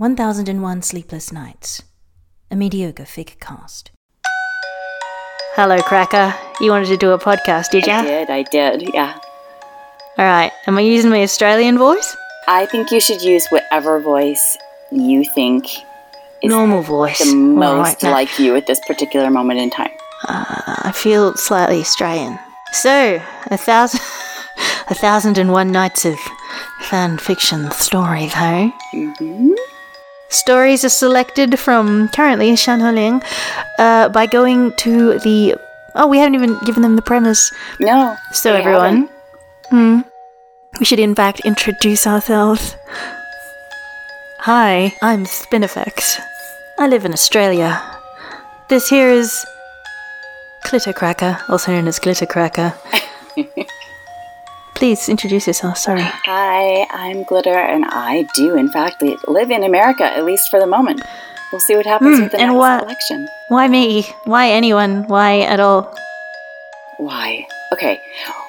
1001 Sleepless Nights, a mediocre fic cast. Hello, Cracker. You wanted to do a podcast, did I did, I did, yeah. Alright, am I using my Australian voice? I think you should use whatever voice you think is Normal voice. the most Alright, now, like you at this particular moment in time. I feel slightly Australian. So, a thousand, a thousand and one nights of fan fiction stories, hey? hmm Stories are selected from currently Shan He Ling uh, by going to the. Oh, we haven't even given them the premise. No. So, everyone, hmm, we should in fact introduce ourselves. Hi, I'm Spinifex. I live in Australia. This here is Clittercracker, also known as Glittercracker. Please introduce yourself. Sorry. Hi, I'm Glitter, and I do, in fact, live in America, at least for the moment. We'll see what happens Hmm, with the and next election. Why me? Why anyone? Why at all? Why? Okay,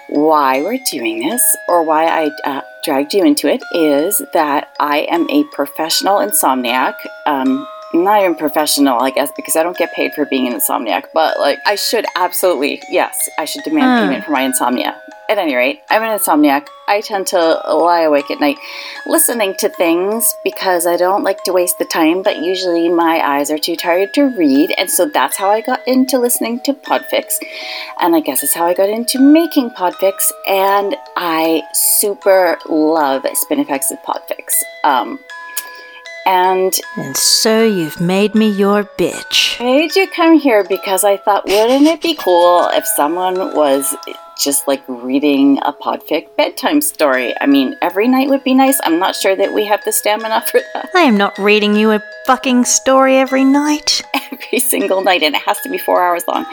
why we're doing this, or why I uh, dragged you into it, is that I am a professional insomniac. Um, not even professional, I guess, because I don't get paid for being an insomniac, but like, I should absolutely, yes, I should demand Hmm. payment for my insomnia. At any rate, I'm an insomniac. I tend to lie awake at night listening to things because I don't like to waste the time, but usually my eyes are too tired to read, and so that's how I got into listening to Podfics. And I guess it's how I got into making Podfics, and I super love Spinifex's Podfics. Um, and And so you've made me your bitch. I made you come here because I thought, wouldn't it be cool if someone was just like reading a Podfic bedtime story? I mean, every night would be nice. I'm not sure that we have the stamina for that I am not reading you a fucking story every night. every single night, and it has to be four hours long.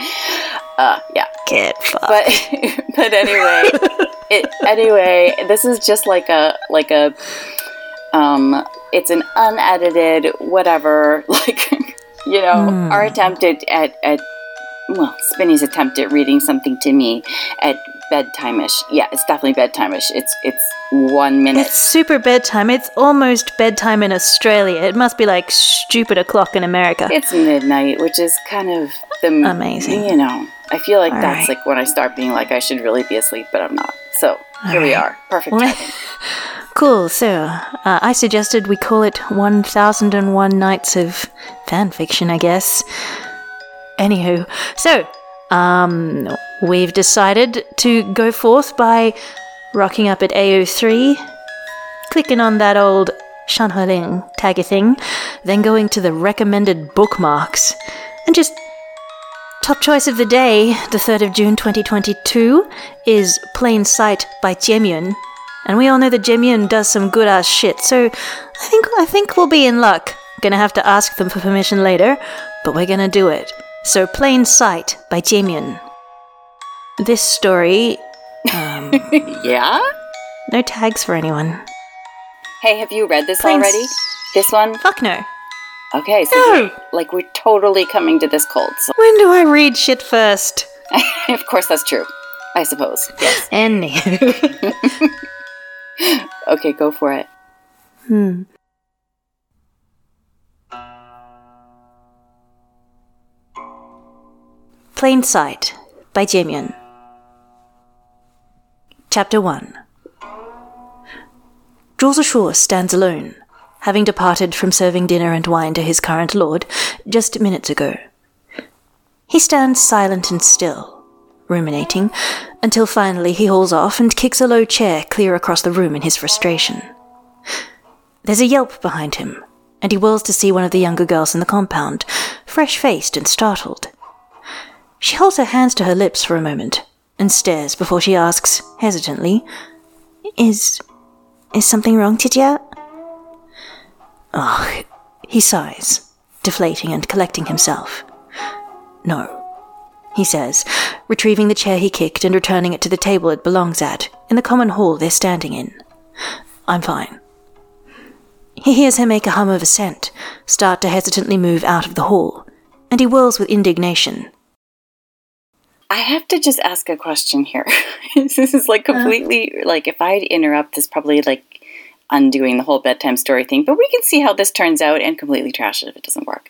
Uh, yeah. Get fucked. but but anyway, it anyway, this is just like a like a um it's an unedited whatever like you know Hmm. our attempt at, at at well Spinny's attempt at reading something to me at bedtime-ish. Yeah, it's definitely bedtime-ish. It's it's one minute. It's super bedtime. It's almost bedtime in Australia. It must be like stupid o'clock in America. It's midnight, which is kind of the Amazing. You know, I feel like All that's right. like when I start being like I should really be asleep, but I'm not. So here we are, perfect timing. cool. So, uh, I suggested we call it 1001 Nights of Fan Fiction, I guess. Anywho, so, um, we've decided to go forth by rocking up at AO3, clicking on that old Shan He Ling taggy thing, then going to the recommended bookmarks, and just Top choice of the day, the 3rd of June 2022, is Plain Sight by Jemyun. And we all know that Jemyun does some good ass shit, so I think I think we'll be in luck. Gonna have to ask them for permission later, but we're gonna do it. So Plain Sight by Jemyun. This story, um, Yeah. no tags for anyone. Hey, have you read this Plain already? s- This one? Fuck no. Okay, so No. like we're totally coming to this cold. So When do I read shit first? of course that's true. I suppose. Yes. Anywho. Okay, go for it. Hmm. Plain Sight by Jamian. Chapter 1 Jules Ashore stands alone, having departed from serving dinner and wine to his current lord just minutes ago. He stands silent and still, ruminating, until finally he hauls off and kicks a low chair clear across the room in his frustration. There's a yelp behind him, and he whirls to see one of the younger girls in the compound, fresh faced and startled. She holds her hands to her lips for a moment and stares before she asks, hesitantly, Is. is something wrong, Titya? Ugh. He sighs, deflating and collecting himself. No, he says, retrieving the chair he kicked and returning it to the table it belongs at, in the common hall they're standing in. I'm fine. He hears her make a hum of assent, start to hesitantly move out of the hall, and he whirls with indignation. I have to just ask a question here. this is like uh-huh. completely like if I interrupt this probably like undoing the whole bedtime story thing, but we can see how this turns out and completely trash it if it doesn't work.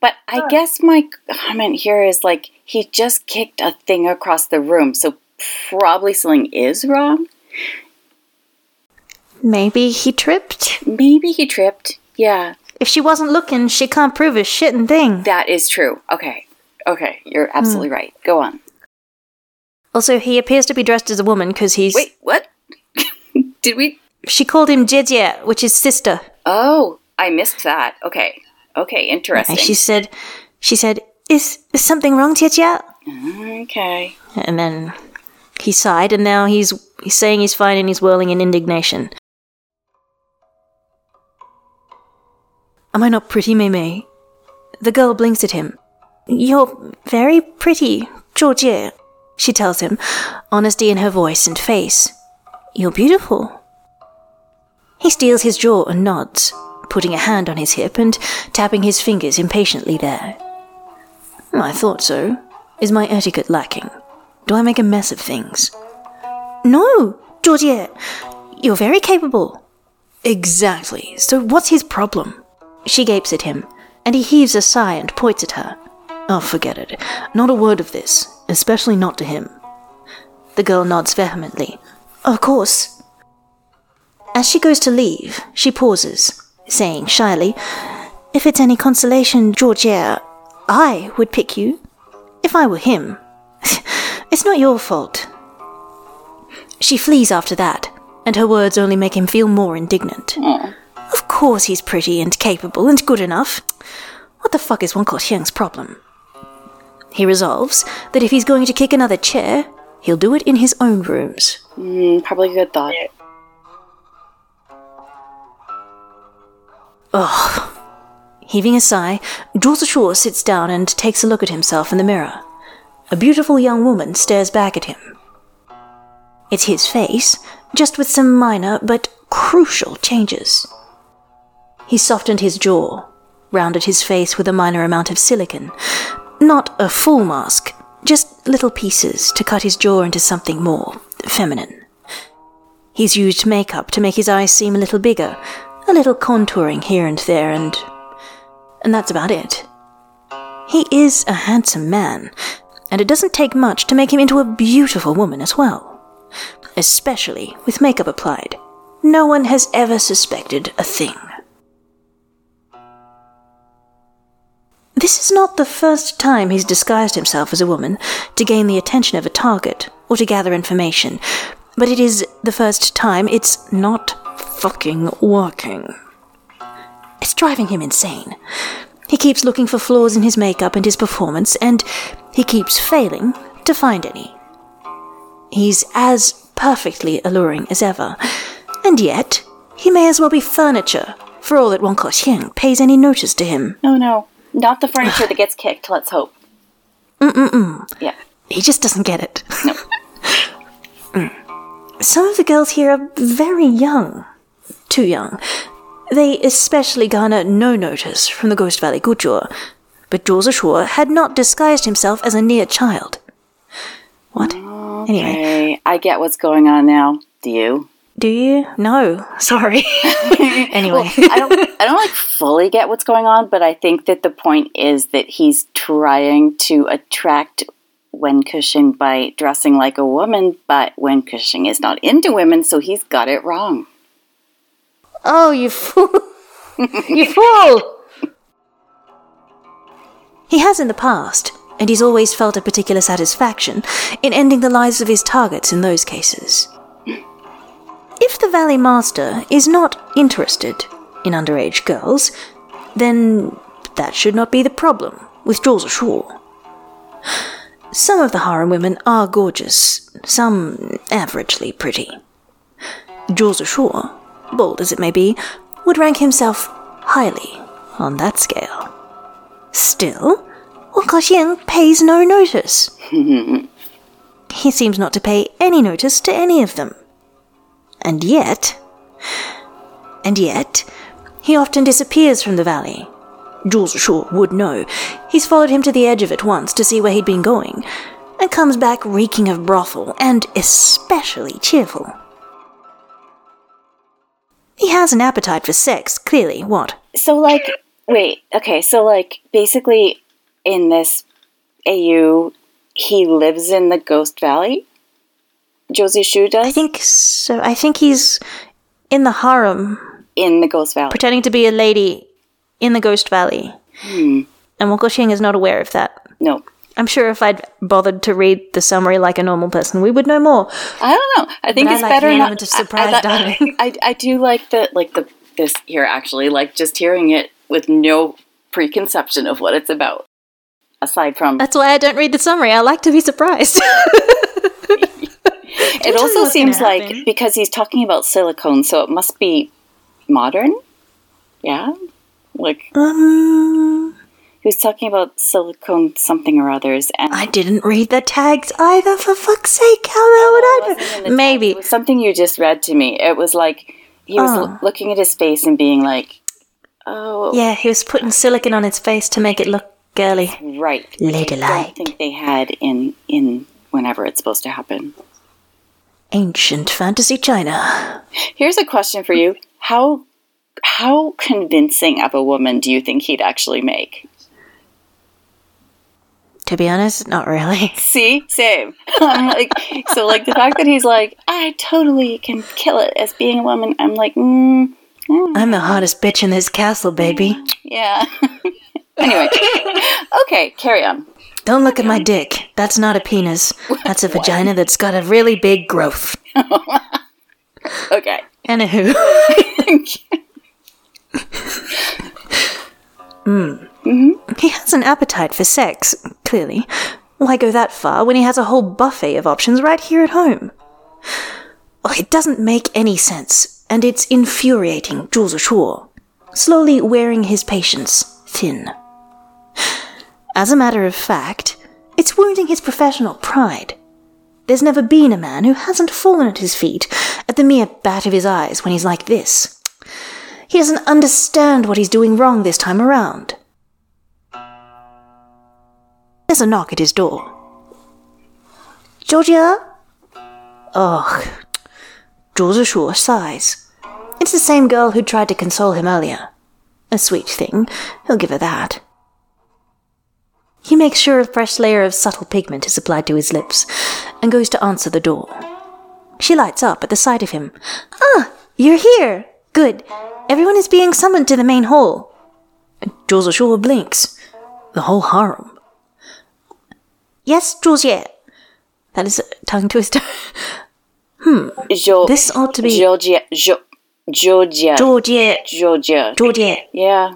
But I guess my comment here is like he just kicked a thing across the room, so probably something is wrong. Maybe he tripped? Maybe he tripped. Yeah, If she wasn't looking, she can't prove a shitting thing. that is true. Okay. Okay, you're absolutely hmm. right. Go on. Also, he appears to be dressed as a woman because he's. Wait, what? Did we? She called him Jiejie, which is sister. Oh, I missed that. Okay. Okay, interesting. And she said, she said, is, is something wrong, Jiejie? okay. And then he sighed, and now he's he's saying he's fine, and he's whirling in indignation. Am I not pretty, Mei The girl blinks at him. You're very pretty, Georgie, she tells him, honesty in her voice and face. You're beautiful. He steals his jaw and nods, putting a hand on his hip and tapping his fingers impatiently there. I thought so. Is my etiquette lacking? Do I make a mess of things? No, Georgiette. You're very capable. Exactly. So what's his problem? She gapes at him, and he heaves a sigh and points at her. Oh, forget it. Not a word of this, especially not to him. The girl nods vehemently. Of course. As she goes to leave, she pauses, saying shyly, If it's any consolation, Georgiere, I would pick you. If I were him. it's not your fault. She flees after that, and her words only make him feel more indignant. Of course he's pretty and capable and good enough. What the fuck is Wan Xiang's problem? He resolves that if he's going to kick another chair, he'll do it in his own rooms. Mm, probably a good thought. Heaving a sigh, Zhou Zishu sits down and takes a look at himself in the mirror. A beautiful young woman stares back at him. It's his face, just with some minor but crucial changes. He softened his jaw, rounded his face with a minor amount of silicon. Not a full mask, just little pieces to cut his jaw into something more feminine. He's used makeup to make his eyes seem a little bigger, a little contouring here and there, and. and that's about it. He is a handsome man, and it doesn't take much to make him into a beautiful woman as well. Especially with makeup applied. No one has ever suspected a thing. This is not the first time he's disguised himself as a woman to gain the attention of a target or to gather information, but it is the first time it's not fucking working. It's driving him insane. He keeps looking for flaws in his makeup and his performance, and he keeps failing to find any. He's as perfectly alluring as ever, and yet he may as well be furniture for all that Wen Kexing pays any notice to him. Oh no. Not the furniture that gets kicked, let's hope. Mm-mm-mm. Yeah. He just doesn't get it. No. Mm. Some of the girls here are very young. Too young. They especially garner no notice from the Ghost Valley Guzhu, but Zhou Zishu had not disguised himself as a near child. What? Anyway, I get what's going on now. Do you? do you? No, sorry. anyway, I don't I don't like fully get what's going on, but I think that the point is that he's trying to attract Wen Kexing by dressing like a woman, but Wen Kexing is not into women, so he's got it wrong. Oh, you fool! you fool! He has in the past, and he's always felt a particular satisfaction in ending the lives of his targets in those cases. If the Valley Master is not interested in underage girls, then that should not be the problem with Zhou Zishu. Some of the harem women are gorgeous, some averagely pretty. Zhou Zishu, bold as it may be, would rank himself highly on that scale. Still, Wen Kexing pays no notice. he seems not to pay any notice to any of them. And yet, and yet, he often disappears from the valley. Jules Shaw would know. He's followed him to the edge of it once to see where he'd been going, and comes back reeking of brothel and especially cheerful. He has an appetite for sex, clearly. What? So, like, wait, okay, so, like, basically, in this AU, he lives in the Ghost Valley? Josie Shu does? I think so. I think he's in the harem, in the Ghost Valley. pretending to be a lady in the Ghost Valley. Hmm. And Woko Xing is not aware of that. No. I'm sure if I'd bothered to read the summary like a normal person, we would know more. I don't know. I think But I it's like better the not of surprise, I, I, darling. I, I do like the like the this here actually like just hearing it with no preconception of what it's about. Aside from That's why I don't read the summary. I like to be surprised. it also seems like happen. because he's talking about silicone, so it must be modern. Yeah, like um, he was talking about silicone something or others, and I didn't read the tags either. For fuck's sake, how the hell would I wasn't in the know? Maybe. It was something you just read to me. It was like he was Oh. l- looking at his face and being like, "Oh, Yeah, he was putting silicon on his face to make it look girly. right." which I don't think they had in in whenever it's supposed to happen. Ancient fantasy China. Here's a question for you: How how convincing of a woman do you think he'd actually make? To be honest, not really. See, same. I'm like, so like the fact that he's like, I totally can kill it as being a woman. I'm like, mm, mm, I'm the hottest bitch in this castle, baby. yeah. anyway, okay, carry on. Don't look at my dick. That's not a penis. That's a vagina that's got a really big growth. Okay. Anywho. Mm-hmm. He has an appetite for sex, clearly. Why go that far when he has a whole buffet of options right here at home? Oh, it doesn't make any sense, and it's infuriating, Zhou Zishu, slowly wearing his patience thin. As a matter of fact, it's wounding his professional pride. There's never been a man who hasn't fallen at his feet at the mere bat of his eyes when he's like this. He doesn't understand what he's doing wrong this time around. There's a knock at his door. Georgia? Ugh. Zhou Zishu sighs. It's the same girl who tried to console him earlier. A sweet thing, he'll give her that. He makes sure a fresh layer of subtle pigment is applied to his lips and goes to answer the door. She lights up at the sight of him. Ah, you're here! Good. Everyone is being summoned to the main hall. Zhou Zishu blinks. The whole harem. Yes, Zhu Jie. That is a tongue twister. Hmm. Jo- This ought to be Georgia. Jo- Georgia. Zhu Jie. Georgia. Yeah.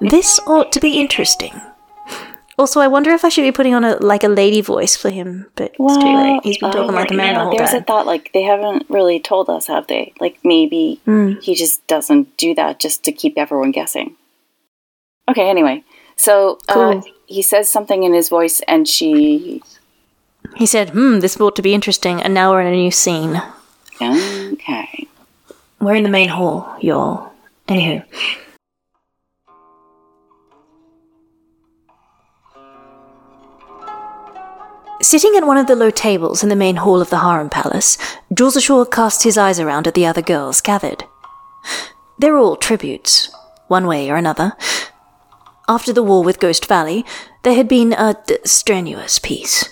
This ought to be interesting. Also, I wonder if I should be putting on a like a lady voice for him, but it's too late. He's been talking uh, like a man you the know, There's time. a thought like they haven't really told us, have they? Like maybe Hmm. he just doesn't do that just to keep everyone guessing. Okay. Anyway, so uh, he says something in his voice, and she. He said, "Hmm, this ought to be interesting." And now we're in a new scene. Okay. We're in the main hall, y'all. Anywho. Sitting at one of the low tables in the main hall of the harem palace, Zhou Zishu casts his eyes around at the other girls gathered. They're all tributes, one way or another. After the war with Ghost Valley, there had been a d- strenuous peace.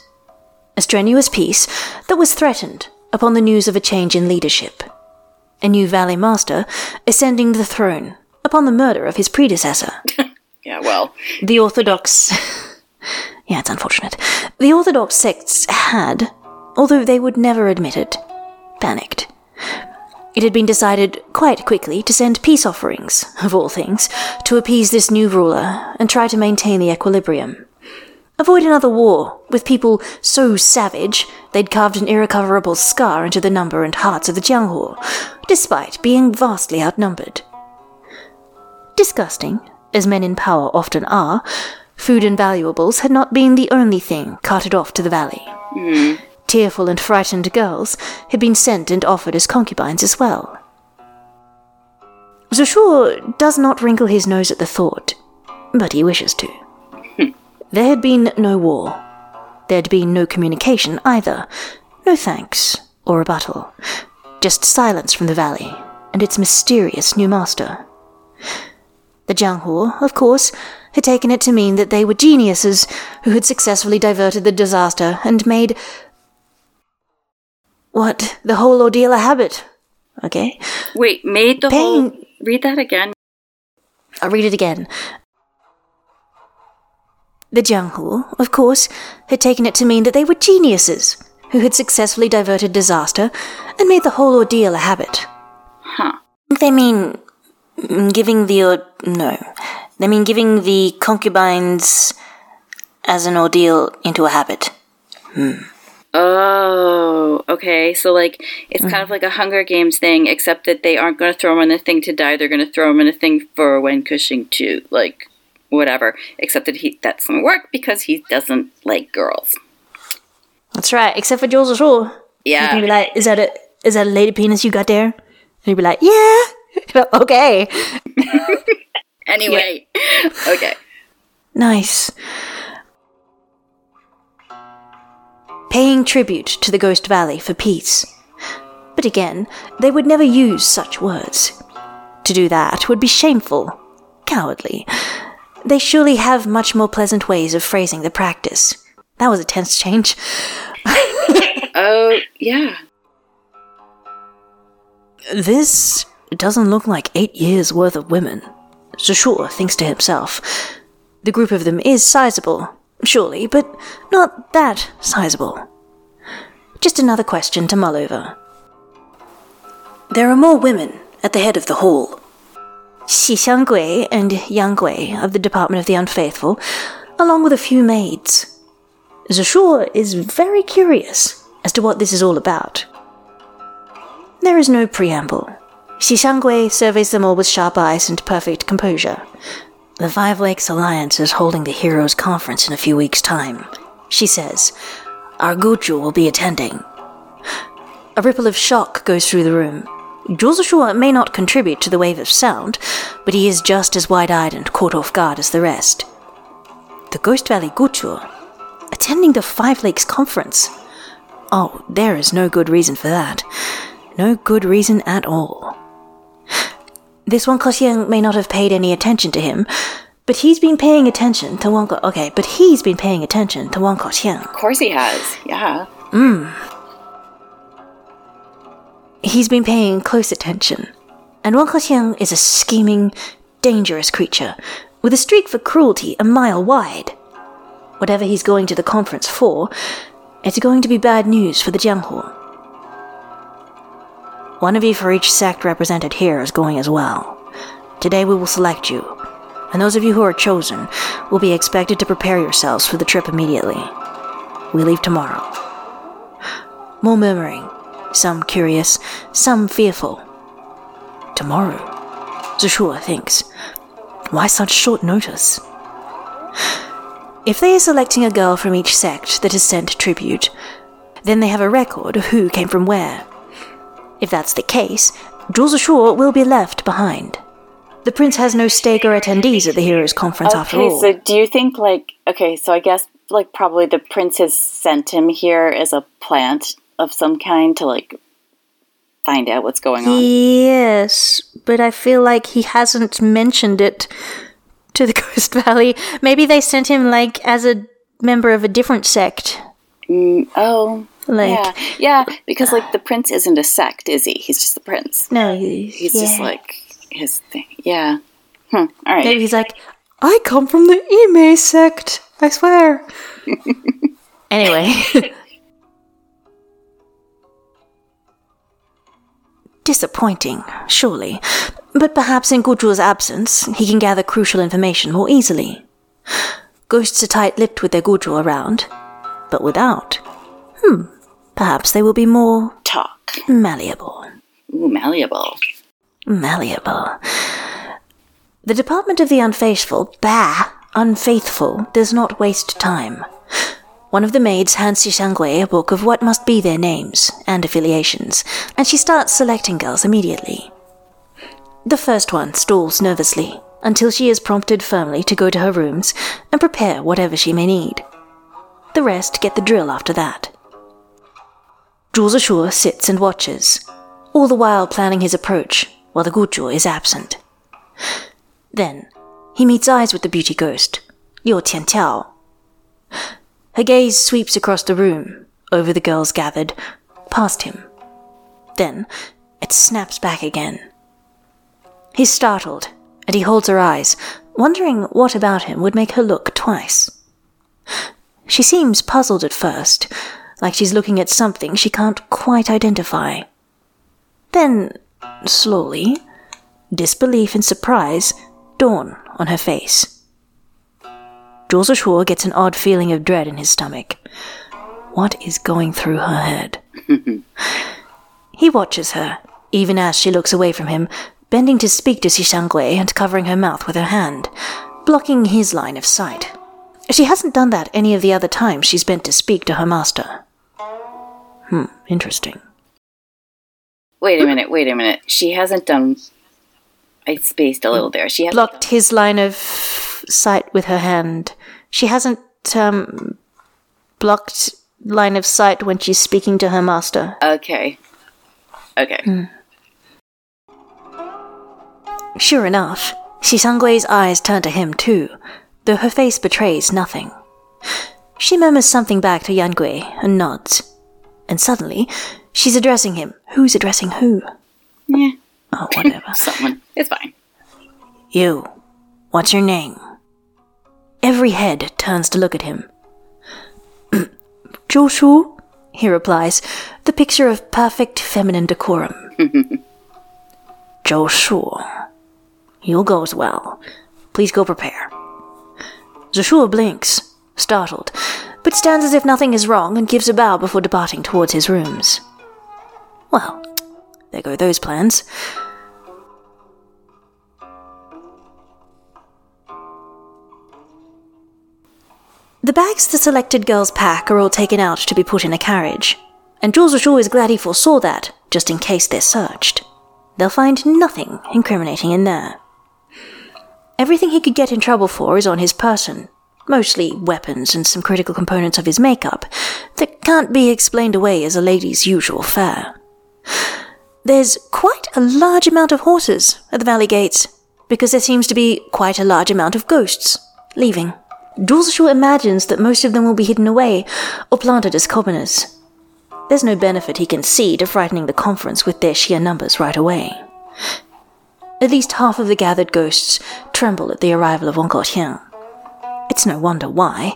A strenuous peace that was threatened upon the news of a change in leadership a new Valley Master ascending the throne upon the murder of his predecessor. Yeah. Well. The Orthodox. yeah, it's unfortunate. The Orthodox sects had, although they would never admit it, panicked. It had been decided quite quickly to send peace offerings, of all things, to appease this new ruler and try to maintain the equilibrium. Avoid another war with people so savage they'd carved an irrecoverable scar into the number and hearts of the Jianghu, despite being vastly outnumbered. Disgusting, as men in power often are, food and valuables had not been the only thing carted off to the valley. Hmm. Tearful and frightened girls had been sent and offered as concubines as well. Zoshuo does not wrinkle his nose at the thought, but he wishes to. There had been no war. There had been no communication either. No thanks. or rebuttal. Just silence from the valley and its mysterious new master. The Jianghu, of course, had taken it to mean that they were geniuses who had successfully diverted the disaster and made. What? The whole ordeal a habit. Okay? Wait, made the Paying- whole. Read that again. I'll read it again. The Jianghu, of course, had taken it to mean that they were geniuses who had successfully diverted disaster and made the whole ordeal a habit. Huh. They mean mm, giving the or- no. They mean giving the concubines as an ordeal into a habit. Hmm. Oh, okay. So like it's kind of like a Hunger Games thing, except that they aren't going to throw him in a thing to die. They're going to throw him in a thing for when Cushing to like whatever. Except that he that doesn't work because he doesn't like girls. That's right, except for Jules Shaw. He'd be Yeah. like, "Is that a is that a lady penis you got there?" And he'd be like, "Yeah." okay. Anyway. okay. Nice. Paying tribute to the Ghost Valley for peace. But again, they would never use such words. To do that would be shameful, cowardly. They surely have much more pleasant ways of phrasing the practice. That was a tense change. Oh yeah. This doesn't look like eight years' worth of women. Zashur thinks to himself. The group of them is sizable, surely, but not that sizable. Just another question to mull over. There are more women at the head of the hall. Xi Xianggui and Yang Gui of the Department of the Unfaithful, along with a few maids. Zashur is very curious as to what this is all about. There is no preamble. Xishangui surveys them all with sharp eyes and perfect composure. The Five Lakes Alliance is holding the Heroes Conference in a few weeks' time. She says, Our Guzhu will be attending. A ripple of shock goes through the room. Joseshua may not contribute to the wave of sound, but he is just as wide eyed and caught off guard as the rest. The Ghost Valley Guzhu, attending the Five Lakes Conference. Oh, there is no good reason for that. No good reason at all. This Wen Kexing may not have paid any attention to him, but he's been paying attention to Wang Ko- Okay, but he's been paying attention to Wen Kexing. Of course he has. Yeah. Mm. He's been paying close attention. And Wen Kexing is a scheming, dangerous creature, with a streak for cruelty a mile wide. Whatever he's going to the conference for, it's going to be bad news for the Jianghu. One of you for each sect represented here is going as well. Today we will select you, and those of you who are chosen will be expected to prepare yourselves for the trip immediately. We leave tomorrow. More murmuring, some curious, some fearful. Tomorrow, Zashua thinks. Why such short notice? If they are selecting a girl from each sect that has sent tribute, then they have a record of who came from where. If that's the case, Jules Ashur will be left behind. The prince has no stake or attendees at the Heroes Conference after Okay, all. so do you think like okay, so I guess like probably the prince has sent him here as a plant of some kind to like find out what's going on. Yes, but I feel like he hasn't mentioned it to the Ghost Valley. Maybe they sent him like as a member of a different sect. Mm, oh, Like yeah, yeah, because like the prince isn't a sect, is he? He's just the prince. no, he's, He's yeah. just like his thing. Yeah. Hmm. All right. Maybe he's like, I come from the Ime sect. I swear. anyway. Disappointing, surely. But perhaps in Guzhu's absence, he can gather crucial information more easily. Ghosts are tight lipped with their Guzhu around, but without. Hmm, perhaps they will be more Talk. malleable. Ooh, malleable. Malleable. The Department of the Unfaithful, bah, unfaithful, does not waste time. One of the maids hands Xishangui a book of what must be their names and affiliations, and she starts selecting girls immediately. The first one stalls nervously until she is prompted firmly to go to her rooms and prepare whatever she may need. The rest get the drill after that. Zhou Zishu sits and watches, all the while planning his approach while the Guzhu is absent. Then he meets eyes with the beauty ghost, Liu Qianqiao. Her gaze sweeps across the room, over the girls gathered, past him. Then it snaps back again. He's startled, and he holds her eyes, wondering what about him would make her look twice. She seems puzzled at first, like she's looking at something she can't quite identify. Then, slowly, disbelief and surprise dawn on her face. Zhou Zishu gets an odd feeling of dread in his stomach. What is going through her head? he watches her, even as she looks away from him, bending to speak to Xishangui and covering her mouth with her hand, blocking his line of sight. She hasn't done that any of the other times she's bent to speak to her master. Hmm, interesting. Wait a minute, wait a minute. She hasn't done. I spaced a little there. She has Blocked his line of sight with her hand. She hasn't, um, blocked line of sight when she's speaking to her master. Okay. Okay. Sure enough, Xisangui's eyes turn to him too, though her face betrays nothing. She murmurs something back to Yangui and nods. And suddenly, she's addressing him. Who's addressing who? Yeah. Oh, whatever. Someone. It's fine. you. What's your name? Every head turns to look at him. Joshua, he replies, the picture of perfect feminine decorum. Joshua. You'll go as well. Please go prepare. Joshua blinks, startled, but stands as if nothing is wrong and gives a bow before departing towards his rooms. Well, there go those plans. The bags the selected girls pack are all taken out to be put in a carriage, and Jules Zishu is glad he foresaw that, just in case they're searched. They'll find nothing incriminating in there. Everything he could get in trouble for is on his person, mostly weapons and some critical components of his makeup that can't be explained away as a lady's usual fare. There's quite a large amount of horses at the valley gates, because there seems to be quite a large amount of ghosts leaving. Zhu imagines that most of them will be hidden away or planted as commoners. There's no benefit he can see to frightening the conference with their sheer numbers right away. At least half of the gathered ghosts tremble at the arrival of Wang Gaotian. It's no wonder why.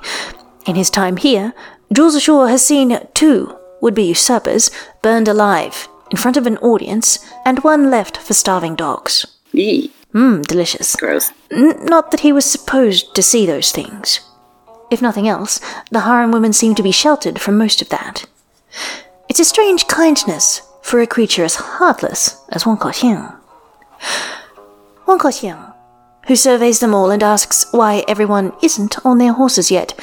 In his time here, Jules Zishu has seen two would-be usurpers burned alive in front of an audience and one left for starving dogs. Eee. Mmm, delicious. Gross. N- not that he was supposed to see those things. If nothing else, the harem women seem to be sheltered from most of that. It's a strange kindness for a creature as heartless as Wen Kexing. Wen Kexing, who surveys them all and asks why everyone isn't on their horses yet,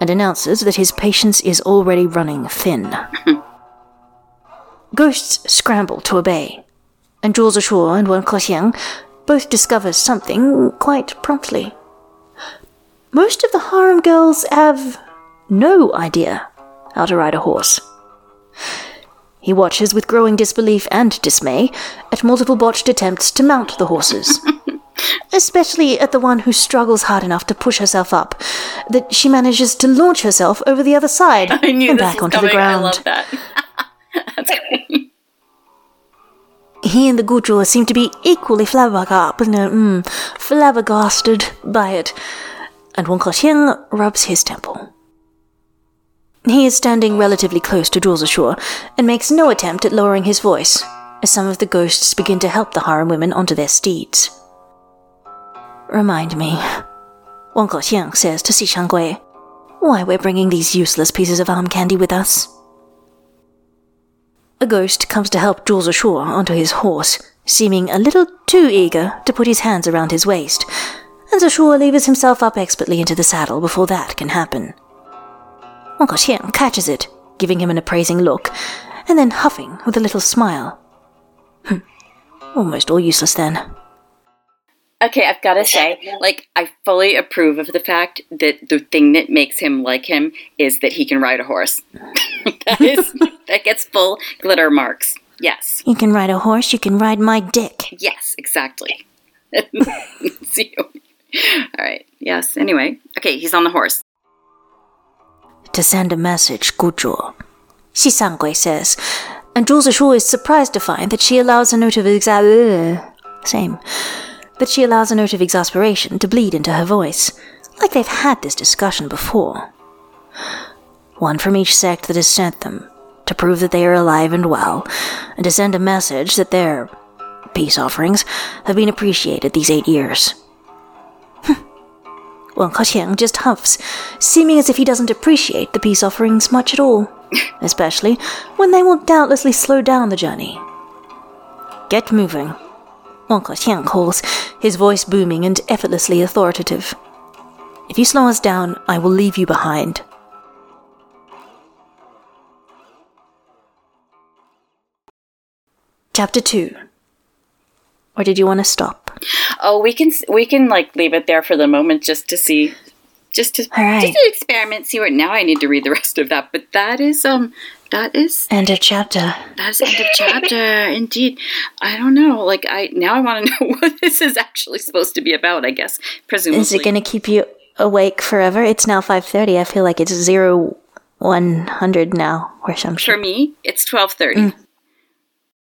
and announces that his patience is already running thin. Ghosts scramble to obey, and Jules Zishu and Wen Kexing both discover something quite promptly. Most of the harem girls have no idea how to ride a horse. He watches with growing disbelief and dismay at multiple botched attempts to mount the horses. Especially at the one who struggles hard enough to push herself up, that she manages to launch herself over the other side and back onto coming. the ground. I love that. That's great. He and the Guzhu seem to be equally flabbergasted, no, mm, flabbergasted by it, and Wen Kexing rubs his temple. He is standing relatively close to Zhou Zishu and makes no attempt at lowering his voice, as some of the ghosts begin to help the harem women onto their steeds. Remind me, Wen Kexing says to Xishangui, why we're bringing these useless pieces of arm candy with us. A ghost comes to help Jules ashore onto his horse, seeming a little too eager to put his hands around his waist, and Zishu levers himself up expertly into the saddle before that can happen. Wang Xian catches it, giving him an appraising look, and then huffing with a little smile. Hmm. Almost all useless then. Okay, I've got to say, like, I fully approve of the fact that the thing that makes him like him is that he can ride a horse. that is that gets full glitter marks. Yes, You can ride a horse, you can ride my dick. yes, exactly. See you. All right. Yes. Anyway, okay, he's on the horse. To send a message, Guzhu. Xisangui says, and Zhou Zishu is surprised to find that she allows a note of exa- same, that she allows a note of exasperation to bleed into her voice, like they've had this discussion before. One from each sect that has sent them, to prove that they are alive and well, and to send a message that their peace offerings have been appreciated these eight years. Wang Kaqiang just huffs, seeming as if he doesn't appreciate the peace offerings much at all, especially when they will doubtlessly slow down the journey. Get moving. Calls, his voice booming and effortlessly authoritative. If you slow us down, I will leave you behind. Chapter 2 Or did you want to stop? Oh, we can we can like leave it there for the moment just to see, just to right. just to experiment. See what now I need to read the rest of that. But that is um that is End of chapter. That's end of chapter, indeed. I don't know. Like I now I want to know what this is actually supposed to be about. I guess presumably. Is it going to keep you awake forever? It's now 5:30. I feel like it's 0 100 now or some For me, it's twelve thirty. Mm.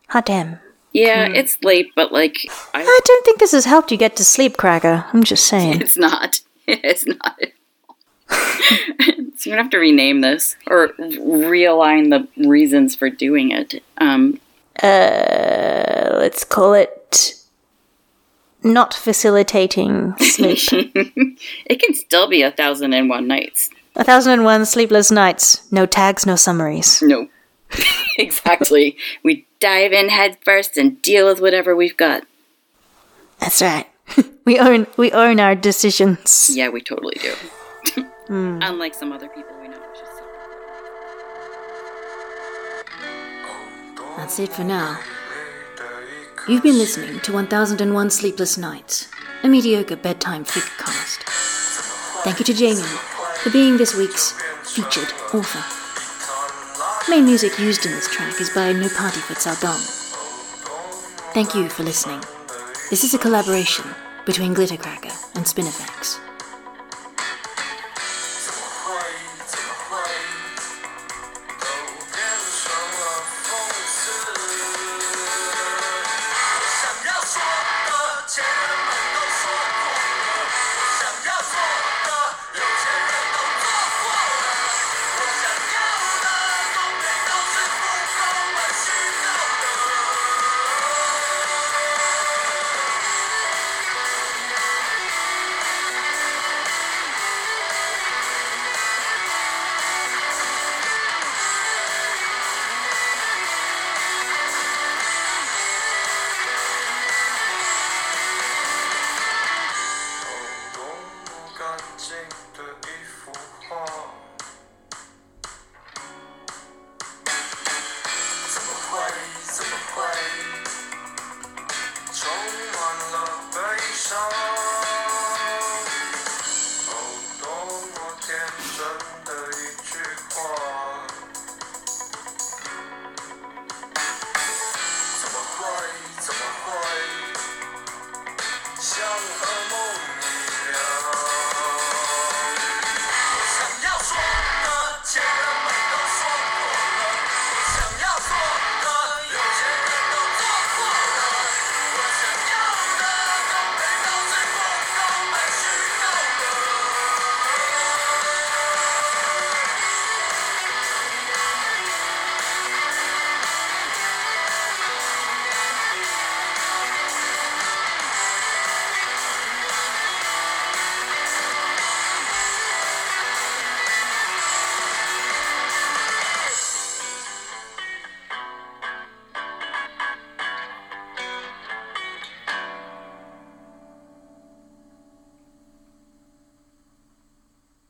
Hot damn. Yeah, it's late, but like I, I don't think this has helped you get to sleep, Cracker. I'm just saying. it's not. It's not. So you're gonna have to rename this or realign the reasons for doing it. Um, Uh, let's call it not facilitating sleep. it can still be a thousand and one nights. A thousand and one sleepless nights. No tags, no summaries. No, exactly. We dive in head first and deal with whatever we've got. That's right. we own we own our decisions. Yeah, we totally do. Hmm. Unlike some other people we know. which is so- That's it for now. You've been listening to 1001 Sleepless Nights, a mediocre bedtime cast. Thank you to Jamie for being this week's featured author. Main music used in this track is by No Party for Dong. Thank you for listening. This is a collaboration between Glittercracker and Spinifex.